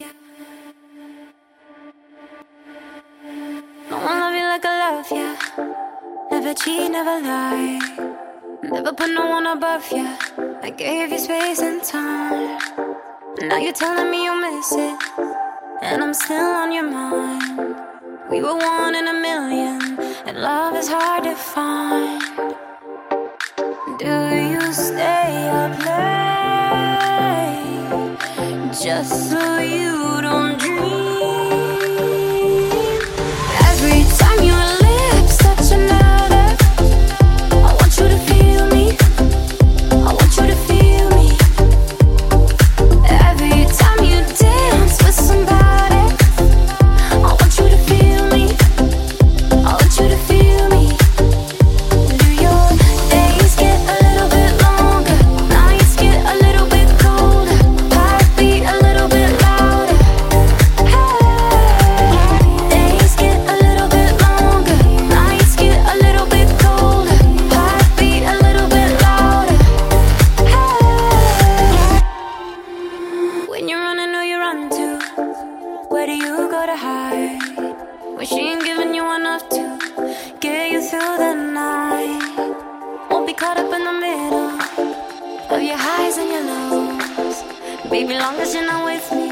No one love you like I love you. Never cheat, never lie. Never put no one above you. I gave you space and time. Now you're telling me you miss it. And I'm still on your mind. We were one in a million. And love is hard to find. Do just for you. When she ain't giving you enough to get you through the night. Won't be caught up in the middle of your highs and your lows. Baby, long as you're not with me.